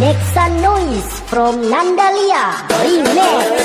Nexa Noise from Nandalia. Remix